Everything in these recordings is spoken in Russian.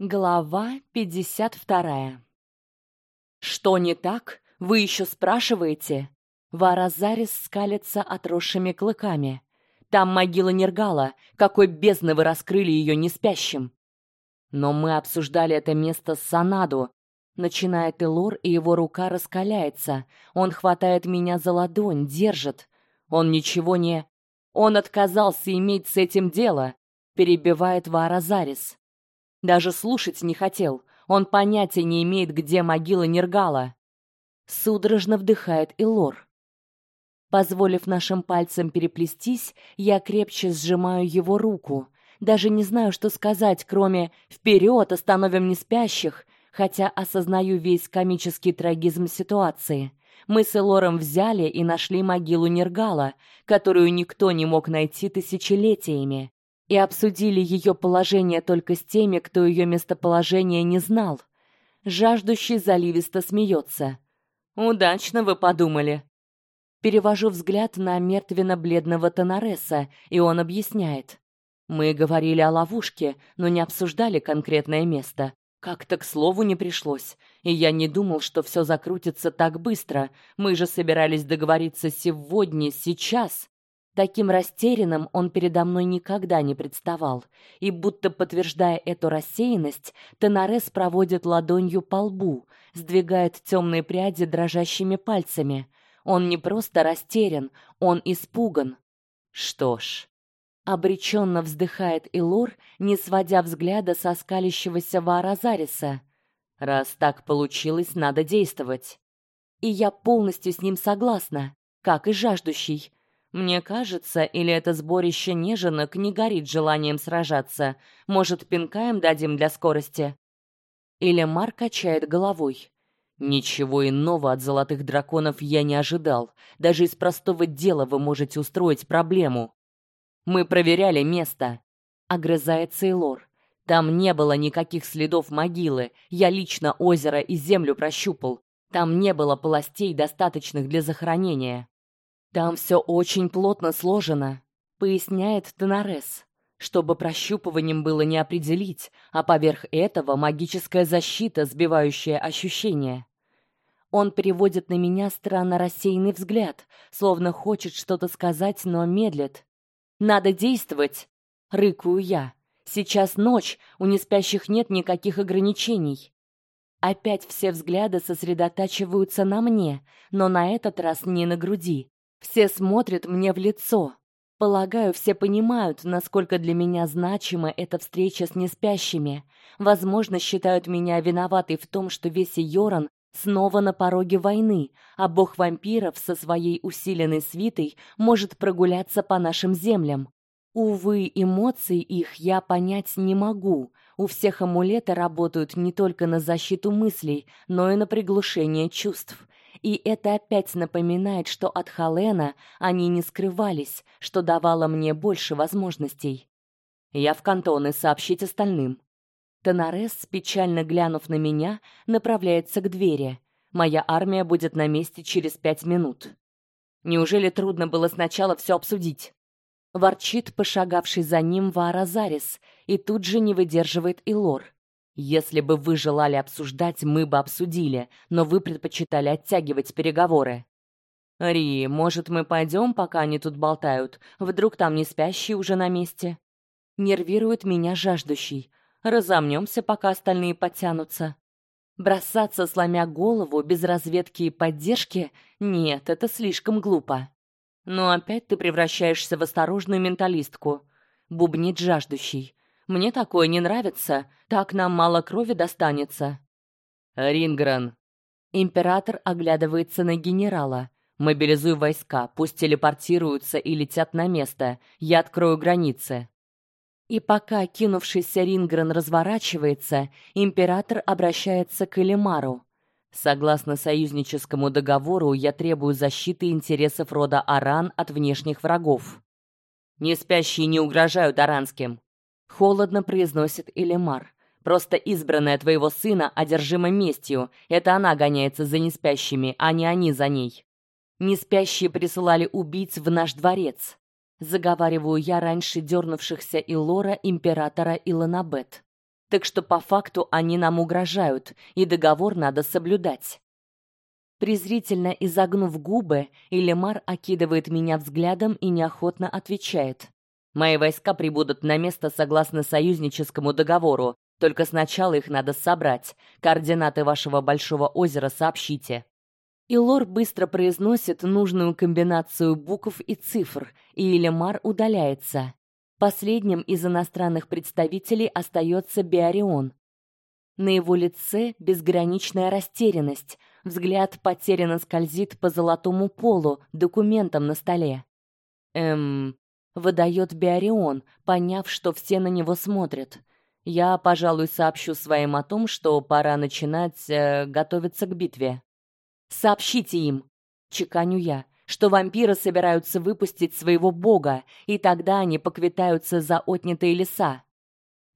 Глава 52. Что не так? Вы еще спрашиваете? Варазарис скалится отросшими клыками. Там могила Нергала, какой бездны вы раскрыли ее неспящим. Но мы обсуждали это место с Санаду. Начинает Элор, и его рука раскаляется. Он хватает меня за ладонь, держит. Он ничего не... Он отказался иметь с этим дело, перебивает Варазарис. Даже слушать не хотел. Он понятия не имеет, где могила Нергала. Судорожно вдыхает Илор. Позволив нашим пальцам переплестись, я крепче сжимаю его руку. Даже не знаю, что сказать, кроме «вперед, остановим неспящих», хотя осознаю весь комический трагизм ситуации. Мы с Элором взяли и нашли могилу Нергала, которую никто не мог найти тысячелетиями и обсудили ее положение только с теми, кто ее местоположение не знал. Жаждущий заливисто смеется. Удачно вы подумали. Перевожу взгляд на мертвенно-бледного Тонареса, и он объясняет: мы говорили о ловушке, но не обсуждали конкретное место. Как-то к слову не пришлось, и я не думал, что все закрутится так быстро. Мы же собирались договориться сегодня, сейчас. Таким растерянным он передо мной никогда не представал, и будто подтверждая эту рассеянность, Тенарес проводит ладонью по лбу, сдвигает темные пряди дрожащими пальцами. Он не просто растерян, он испуган. Что ж, обреченно вздыхает Илор, не сводя взгляда со скалящегося Вааразариса. Раз так получилось, надо действовать. И я полностью с ним согласна, как и жаждущий. Мне кажется, или это сборище неженок не горит желанием сражаться. Может, пинка им дадим для скорости? Или Марк качает головой. Ничего иного от золотых драконов я не ожидал. Даже из простого дела вы можете устроить проблему. Мы проверяли место, огрызается Эйлор. Там не было никаких следов могилы. Я лично озеро и землю прощупал. Там не было полостей, достаточных для захоронения. Там все очень плотно сложено, поясняет Тенарес, чтобы прощупыванием было не определить, а поверх этого магическая защита, сбивающая ощущения. Он переводит на меня странно рассеянный взгляд, словно хочет что-то сказать, но медлит. Надо действовать, рыкую я. Сейчас ночь, у неспящих нет никаких ограничений. Опять все взгляды сосредотачиваются на мне, но на этот раз не на груди, все смотрят мне в лицо. Полагаю, все понимают, насколько для меня значима эта встреча с неспящими. Возможно, считают меня виноватой в том, что весь Йоран снова на пороге войны, а бог вампиров со своей усиленной свитой может прогуляться по нашим землям. Увы, эмоций их я понять не могу. У всех амулеты работают не только на защиту мыслей, но и на приглушение чувств. И это опять напоминает, что от Халена они не скрывались, что давало мне больше возможностей. Я в кантоны сообщить остальным. Тонарес, печально глянув на меня, направляется к двери. Моя армия будет на месте через пять минут. Неужели трудно было сначала все обсудить? Ворчит пошагавший за ним Вааразарис, и тут же не выдерживает и Лор. Если бы вы желали обсуждать, мы бы обсудили, но вы предпочитали оттягивать переговоры. Ри, может, мы пойдем, пока они тут болтают? Вдруг там не спящие уже на месте? Нервирует меня жаждущий. Разомнемся, пока остальные подтянутся. Бросаться, сломя голову, без разведки и поддержки? Нет, это слишком глупо. Но опять ты превращаешься в осторожную менталистку. Бубнит жаждущий. Мне такое не нравится, так нам мало крови достанется. Рингран. Император оглядывается на генерала. Мобилизуй войска, пусть телепортируются и летят на место. Я открою границы. И пока кинувшийся Рингран разворачивается, император обращается к Элимару. Согласно союзническому договору, я требую защиты интересов рода Аран от внешних врагов. Не спящие не угрожают аранским холодно произносит Элемар. Просто избранная твоего сына одержима местью. Это она гоняется за неспящими, а не они за ней. Неспящие присылали убийц в наш дворец. Заговариваю я раньше дернувшихся Илора, императора Иланабет. Так что по факту они нам угрожают, и договор надо соблюдать. Презрительно изогнув губы, Илемар окидывает меня взглядом и неохотно отвечает: "Мои войска прибудут на место согласно союзническому договору. Только сначала их надо собрать. Координаты вашего большого озера сообщите". Илор быстро произносит нужную комбинацию букв и цифр, и Илемар удаляется. Последним из иностранных представителей остается Биарион. На его лице безграничная растерянность, взгляд потерянно скользит по золотому полу, документам на столе. Эм, выдает Биарион, поняв, что все на него смотрят. Я, пожалуй, сообщу своим о том, что пора начинать э, готовиться к битве. Сообщите им, чеканю я что вампиры собираются выпустить своего бога, и тогда они поквитаются за отнятые леса.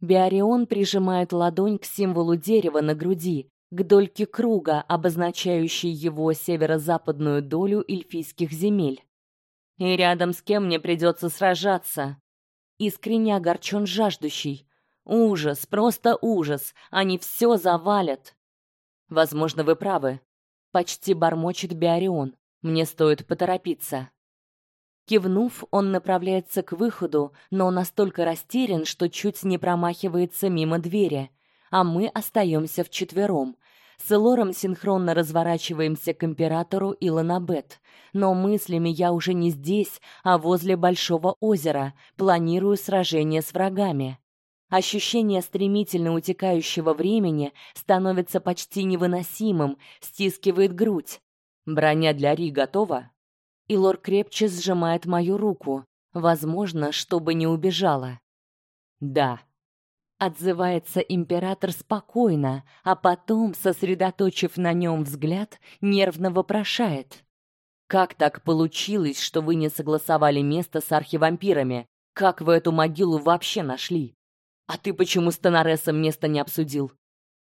Биарион прижимает ладонь к символу дерева на груди, к дольке круга, обозначающей его северо-западную долю эльфийских земель. И рядом с кем мне придется сражаться? Искренне огорчен жаждущий. Ужас, просто ужас. Они все завалят. Возможно, вы правы. Почти бормочет Биарион. Мне стоит поторопиться. Кивнув, он направляется к выходу, но настолько растерян, что чуть не промахивается мимо двери, а мы остаемся вчетвером. С Лором синхронно разворачиваемся к императору и Ланабет, но мыслями я уже не здесь, а возле большого озера, планирую сражение с врагами. Ощущение стремительно утекающего времени становится почти невыносимым, стискивает грудь. Броня для Ри готова? Илор крепче сжимает мою руку, возможно, чтобы не убежала. Да. Отзывается император спокойно, а потом, сосредоточив на нем взгляд, нервно вопрошает: "Как так получилось, что вы не согласовали место с архивампирами? Как вы эту могилу вообще нашли? А ты почему с Тонаресом место не обсудил?"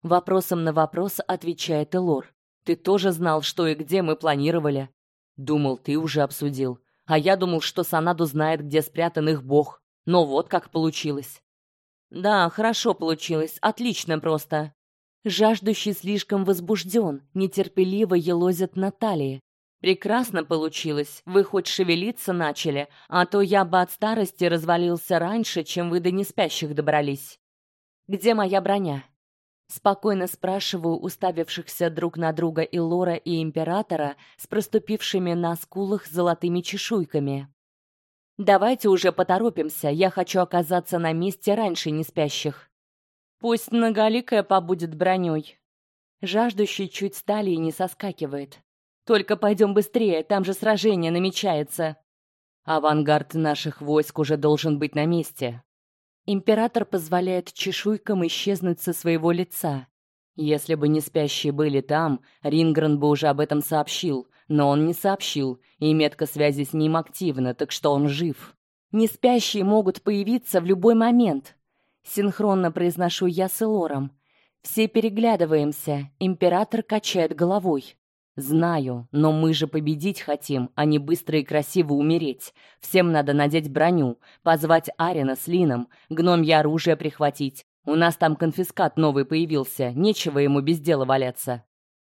Вопросом на вопрос отвечает Элор. Ты тоже знал, что и где мы планировали. Думал, ты уже обсудил. А я думал, что Санаду знает, где спрятан их бог. Но вот как получилось. Да, хорошо получилось. Отлично просто. Жаждущий слишком возбужден, нетерпеливо елозит на талии. Прекрасно получилось. Вы хоть шевелиться начали, а то я бы от старости развалился раньше, чем вы до неспящих добрались. Где моя броня? Спокойно спрашиваю уставившихся друг на друга и Лора, и императора с проступившими на скулах золотыми чешуйками. Давайте уже поторопимся, я хочу оказаться на месте раньше не спящих. Пусть многоликая побудет броней. Жаждущий чуть стали и не соскакивает. Только пойдем быстрее, там же сражение намечается. Авангард наших войск уже должен быть на месте. Император позволяет чешуйкам исчезнуть со своего лица. Если бы не спящие были там, Рингрен бы уже об этом сообщил, но он не сообщил, и метка связи с ним активна, так что он жив. Не спящие могут появиться в любой момент. Синхронно произношу я с Элором. Все переглядываемся. Император качает головой. Знаю, но мы же победить хотим, а не быстро и красиво умереть. Всем надо надеть броню, позвать Арина с Лином, гномье оружие прихватить. У нас там конфискат новый появился, нечего ему без дела валяться.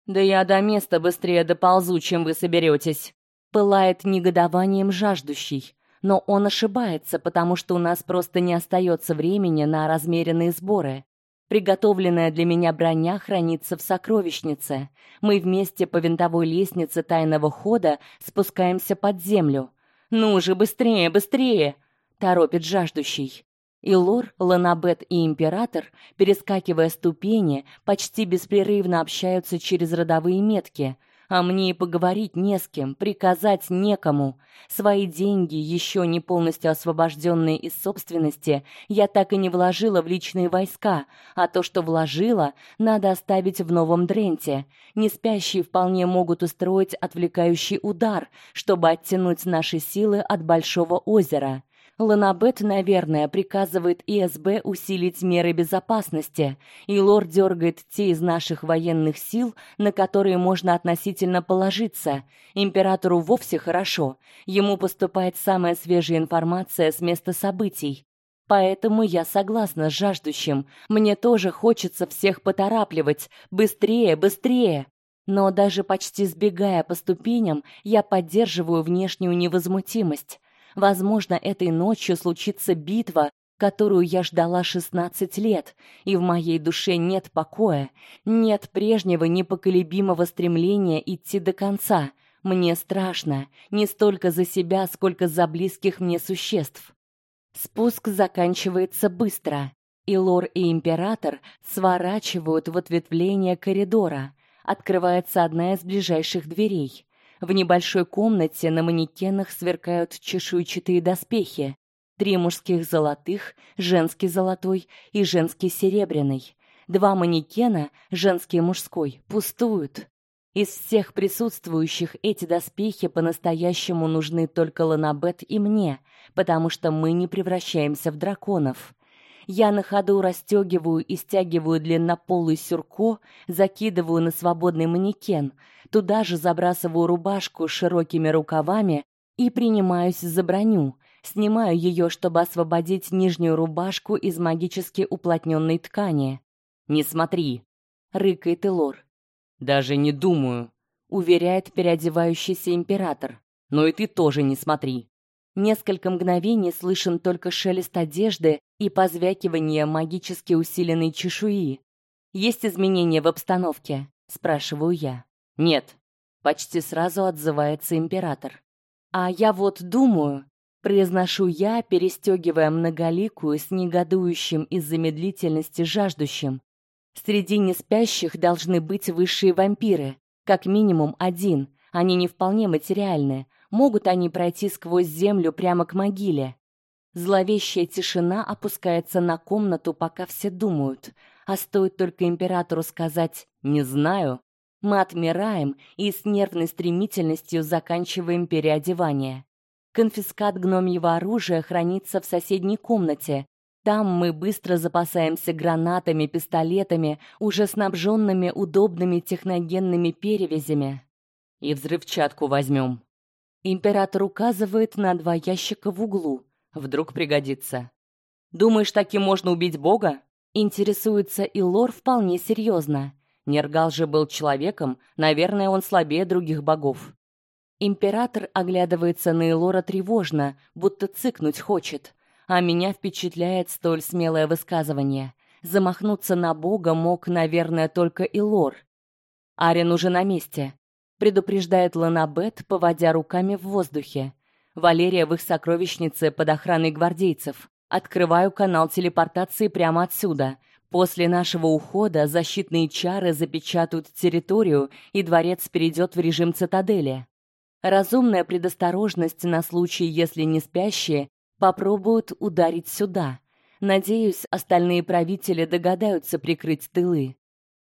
Да я до места быстрее доползу, чем вы соберетесь. Пылает негодованием жаждущий. Но он ошибается, потому что у нас просто не остается времени на размеренные сборы. Приготовленная для меня броня хранится в сокровищнице. Мы вместе по винтовой лестнице тайного хода спускаемся под землю. Ну же, быстрее, быстрее, торопит жаждущий. И Лор, Ланабет и император, перескакивая ступени, почти беспрерывно общаются через родовые метки, а мне и поговорить не с кем, приказать некому. Свои деньги, еще не полностью освобожденные из собственности, я так и не вложила в личные войска, а то, что вложила, надо оставить в новом Дренте. Не спящие вполне могут устроить отвлекающий удар, чтобы оттянуть наши силы от большого озера. Ланабет, наверное, приказывает ИСБ усилить меры безопасности, и лорд дергает те из наших военных сил, на которые можно относительно положиться. Императору вовсе хорошо. Ему поступает самая свежая информация с места событий. Поэтому я согласна с жаждущим. Мне тоже хочется всех поторапливать. Быстрее, быстрее. Но даже почти сбегая по ступеням, я поддерживаю внешнюю невозмутимость. Возможно, этой ночью случится битва, которую я ждала 16 лет, и в моей душе нет покоя, нет прежнего непоколебимого стремления идти до конца. Мне страшно, не столько за себя, сколько за близких мне существ. Спуск заканчивается быстро. И лор и император сворачивают в ответвление коридора. Открывается одна из ближайших дверей. В небольшой комнате на манекенах сверкают чешуйчатые доспехи. Три мужских золотых, женский золотой и женский серебряный. Два манекена, женский и мужской, пустуют. Из всех присутствующих эти доспехи по-настоящему нужны только Ланабет и мне, потому что мы не превращаемся в драконов. Я на ходу расстегиваю и стягиваю длиннополый сюрко, закидываю на свободный манекен, туда же забрасываю рубашку с широкими рукавами и принимаюсь за броню. Снимаю ее, чтобы освободить нижнюю рубашку из магически уплотненной ткани. Не смотри, рыкает Элор. Даже не думаю, уверяет переодевающийся император. Но и ты тоже не смотри. Несколько мгновений слышен только шелест одежды и позвякивание магически усиленной чешуи. Есть изменения в обстановке, спрашиваю я. Нет, почти сразу отзывается император. А я вот думаю, произношу я, перестегивая многоликую с негодующим из-за медлительности жаждущим. Среди неспящих должны быть высшие вампиры, как минимум один. Они не вполне материальные. Могут они пройти сквозь землю прямо к могиле? Зловещая тишина опускается на комнату, пока все думают. А стоит только императору сказать «не знаю», мы отмираем и с нервной стремительностью заканчиваем переодевание. Конфискат гномьего оружия хранится в соседней комнате, там мы быстро запасаемся гранатами, пистолетами, уже снабженными удобными техногенными перевязями. И взрывчатку возьмем. Император указывает на два ящика в углу. Вдруг пригодится. Думаешь, таким можно убить бога? Интересуется и Лор вполне серьезно. Нергал же был человеком, наверное, он слабее других богов. Император оглядывается на Элора тревожно, будто цыкнуть хочет а меня впечатляет столь смелое высказывание. Замахнуться на бога мог, наверное, только Илор. Арен уже на месте, предупреждает Ланабет, поводя руками в воздухе. Валерия в их сокровищнице под охраной гвардейцев. Открываю канал телепортации прямо отсюда. После нашего ухода защитные чары запечатают территорию, и дворец перейдет в режим цитадели. Разумная предосторожность на случай, если не спящие, попробуют ударить сюда. Надеюсь, остальные правители догадаются прикрыть тылы.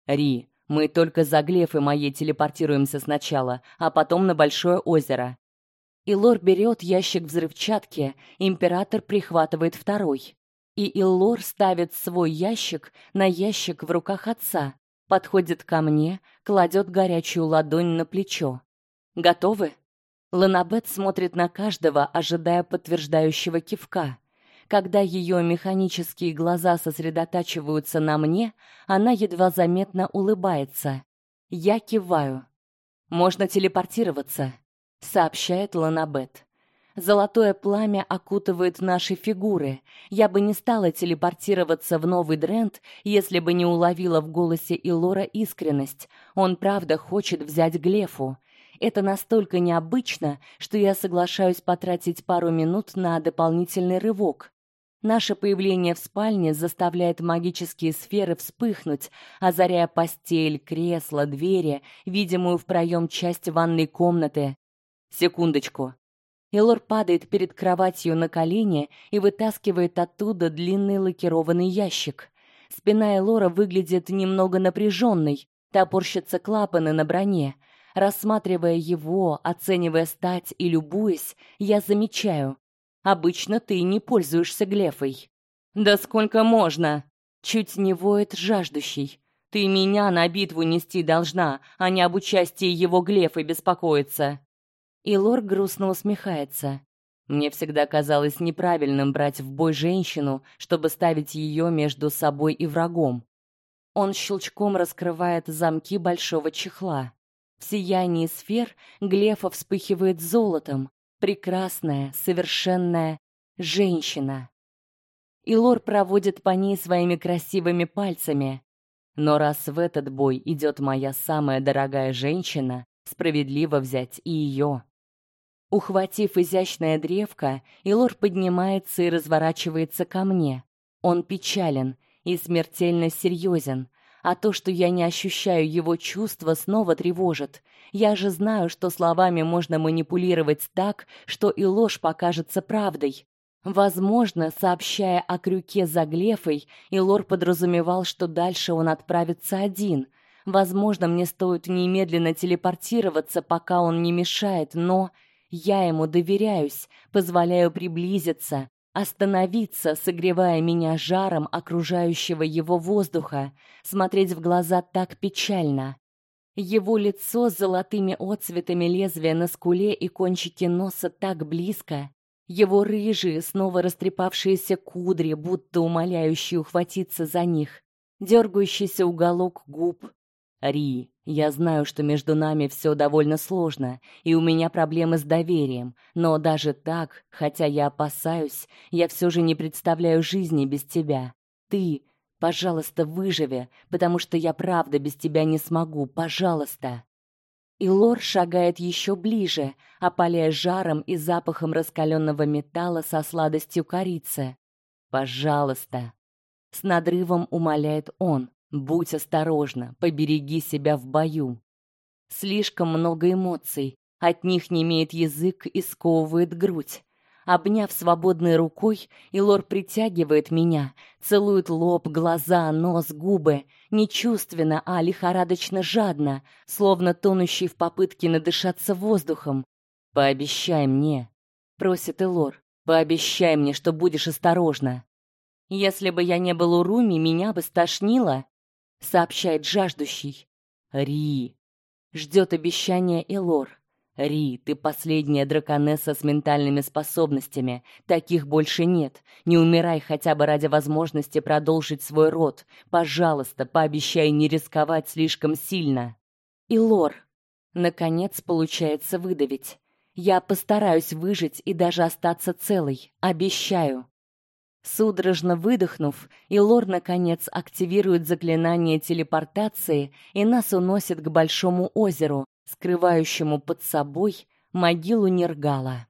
Ри, мы только за глефы моей телепортируемся сначала, а потом на большое озеро. Илор берет ящик взрывчатки, император прихватывает второй. И Илор ставит свой ящик на ящик в руках отца, подходит ко мне, кладет горячую ладонь на плечо. Готовы? Ланабет смотрит на каждого, ожидая подтверждающего кивка. Когда ее механические глаза сосредотачиваются на мне, она едва заметно улыбается. Я киваю. Можно телепортироваться, сообщает Ланабет. Золотое пламя окутывает наши фигуры. Я бы не стала телепортироваться в новый Дрент, если бы не уловила в голосе Илора искренность. Он правда хочет взять Глефу. Это настолько необычно, что я соглашаюсь потратить пару минут на дополнительный рывок. Наше появление в спальне заставляет магические сферы вспыхнуть, озаряя постель, кресло, двери, видимую в проем часть ванной комнаты. Секундочку. Элор падает перед кроватью на колени и вытаскивает оттуда длинный лакированный ящик. Спина Элора выглядит немного напряженной, топорщатся клапаны на броне, Рассматривая его, оценивая стать и любуясь, я замечаю: обычно ты не пользуешься глефой. Да сколько можно? Чуть не воет жаждущий. Ты меня на битву нести должна, а не об участии его глефы беспокоиться. И Лор грустно усмехается. Мне всегда казалось неправильным брать в бой женщину, чтобы ставить ее между собой и врагом. Он щелчком раскрывает замки большого чехла. В сиянии сфер глефа вспыхивает золотом. Прекрасная, совершенная женщина. И Лор проводит по ней своими красивыми пальцами. Но раз в этот бой идет моя самая дорогая женщина, справедливо взять и ее. Ухватив изящное древко, Илор поднимается и разворачивается ко мне. Он печален и смертельно серьезен, а то, что я не ощущаю его чувства, снова тревожит. Я же знаю, что словами можно манипулировать так, что и ложь покажется правдой. Возможно, сообщая о крюке за Глефой, Илор подразумевал, что дальше он отправится один. Возможно, мне стоит немедленно телепортироваться, пока он не мешает, но я ему доверяюсь, позволяю приблизиться, остановиться, согревая меня жаром окружающего его воздуха, смотреть в глаза так печально. Его лицо с золотыми отцветами лезвия на скуле и кончике носа так близко, его рыжие, снова растрепавшиеся кудри, будто умоляющие ухватиться за них, дергающийся уголок губ. Ри, я знаю, что между нами все довольно сложно, и у меня проблемы с доверием, но даже так, хотя я опасаюсь, я все же не представляю жизни без тебя. Ты, пожалуйста, выживи, потому что я правда без тебя не смогу, пожалуйста. И Лор шагает еще ближе, опаляя жаром и запахом раскаленного металла со сладостью корицы. Пожалуйста, с надрывом умоляет он. Будь осторожна, побереги себя в бою. Слишком много эмоций, от них не имеет язык и сковывает грудь. Обняв свободной рукой, Илор притягивает меня, целует лоб, глаза, нос, губы, не чувственно, а лихорадочно жадно, словно тонущий в попытке надышаться воздухом. Пообещай мне, просит Илор. Пообещай мне, что будешь осторожна. Если бы я не был у Руми, меня бы стошнило, сообщает жаждущий. Ри ждет обещания Элор. Ри, ты последняя драконесса с ментальными способностями. Таких больше нет. Не умирай хотя бы ради возможности продолжить свой род. Пожалуйста, пообещай не рисковать слишком сильно. И Лор, наконец получается выдавить. Я постараюсь выжить и даже остаться целой, обещаю. Судорожно выдохнув, Илор наконец активирует заклинание телепортации, и нас уносит к большому озеру, скрывающему под собой могилу Нергала.